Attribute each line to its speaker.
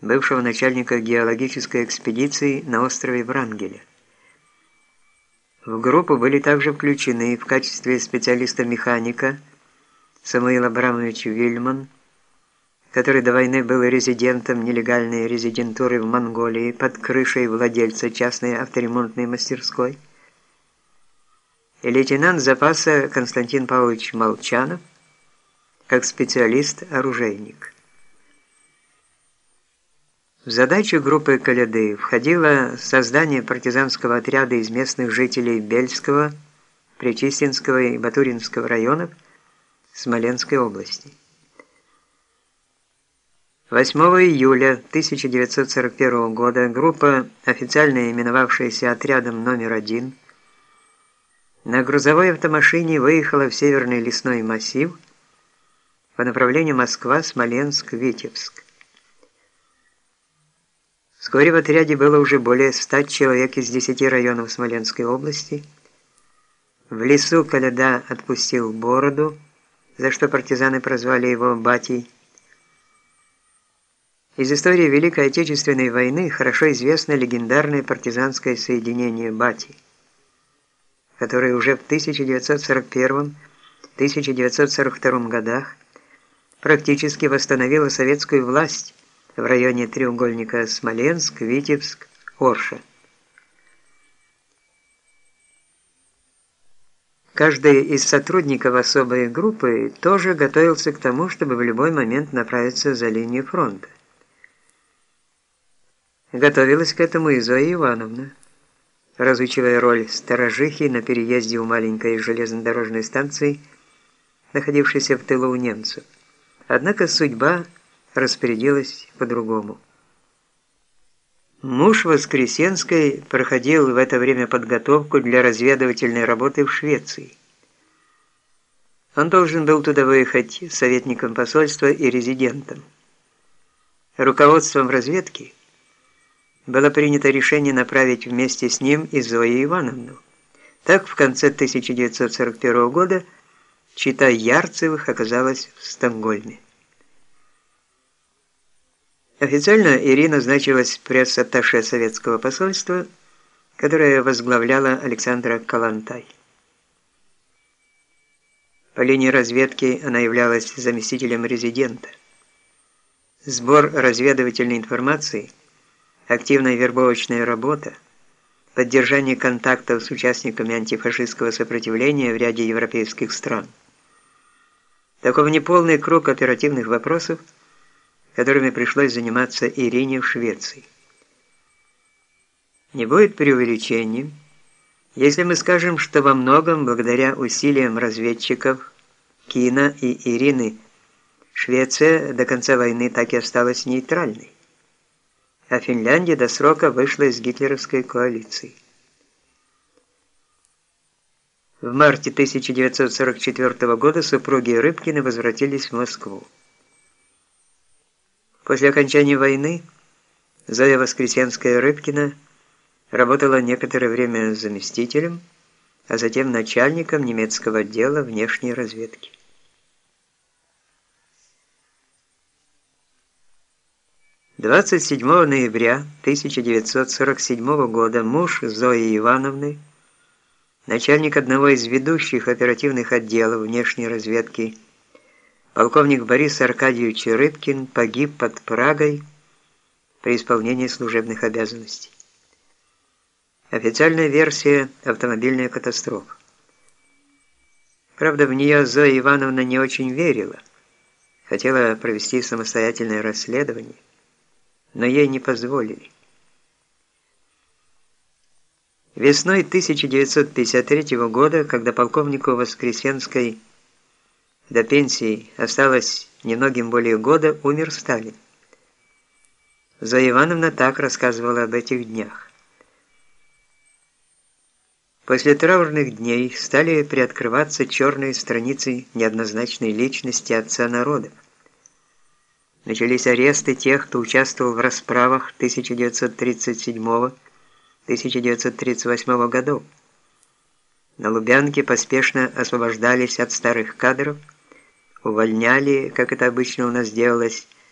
Speaker 1: бывшего начальника геологической экспедиции на острове Врангеля. В группу были также включены в качестве специалиста-механика Самуил Абрамович Вильман, который до войны был резидентом нелегальной резидентуры в Монголии под крышей владельца частной авторемонтной мастерской, и лейтенант запаса Константин Павлович Молчанов, как специалист-оружейник. В задачу группы «Коляды» входило создание партизанского отряда из местных жителей Бельского, Причистинского и Батуринского районов Смоленской области. 8 июля 1941 года группа, официально именовавшаяся отрядом номер один, на грузовой автомашине выехала в северный лесной массив по направлению Москва-Смоленск-Витебск. Вскоре в отряде было уже более 100 человек из 10 районов Смоленской области. В лесу Коляда отпустил бороду, за что партизаны прозвали его «Батей». Из истории Великой Отечественной войны хорошо известно легендарное партизанское соединение «Бати», которое уже в 1941-1942 годах практически восстановило советскую власть в районе треугольника Смоленск, Витебск, Орша. Каждый из сотрудников особой группы тоже готовился к тому, чтобы в любой момент направиться за линию фронта. Готовилась к этому и Зоя Ивановна, разучивая роль сторожихи на переезде у маленькой железнодорожной станции, находившейся в тылу у немцев. Однако судьба распорядилась по-другому. Муж Воскресенской проходил в это время подготовку для разведывательной работы в Швеции. Он должен был туда выехать советником посольства и резидентом. Руководством разведки было принято решение направить вместе с ним и Зою Ивановну. Так, в конце 1941 года чита Ярцевых оказалась в Стокгольме. Официально Ирина значилась пресс-атташе советского посольства, которое возглавляла Александра Калантай. По линии разведки она являлась заместителем резидента. Сбор разведывательной информации, активная вербовочная работа, поддержание контактов с участниками антифашистского сопротивления в ряде европейских стран. Таков неполный круг оперативных вопросов – которыми пришлось заниматься Ирине в Швеции. Не будет преувеличением, если мы скажем, что во многом благодаря усилиям разведчиков Кина и Ирины Швеция до конца войны так и осталась нейтральной, а Финляндия до срока вышла из гитлеровской коалиции. В марте 1944 года супруги Рыбкины возвратились в Москву. После окончания войны Зоя Воскресенская-Рыбкина работала некоторое время заместителем, а затем начальником немецкого отдела внешней разведки. Двадцать седьмого ноября 1947 года муж Зои Ивановны, начальник одного из ведущих оперативных отделов внешней разведки Полковник Борис Аркадьевич Рыбкин погиб под Прагой при исполнении служебных обязанностей. Официальная версия – автомобильная катастрофа. Правда, в нее Зоя Ивановна не очень верила. Хотела провести самостоятельное расследование, но ей не позволили. Весной 1953 года, когда полковнику Воскресенской до пенсии осталось немногим более года, умер Сталин. Зоя Ивановна так рассказывала об этих днях. После траурных дней стали приоткрываться черные страницы неоднозначной личности отца народов. Начались аресты тех, кто участвовал в расправах 1937-1938 годов. На Лубянке поспешно освобождались от старых кадров, увольняли, как это обычно у нас делалось,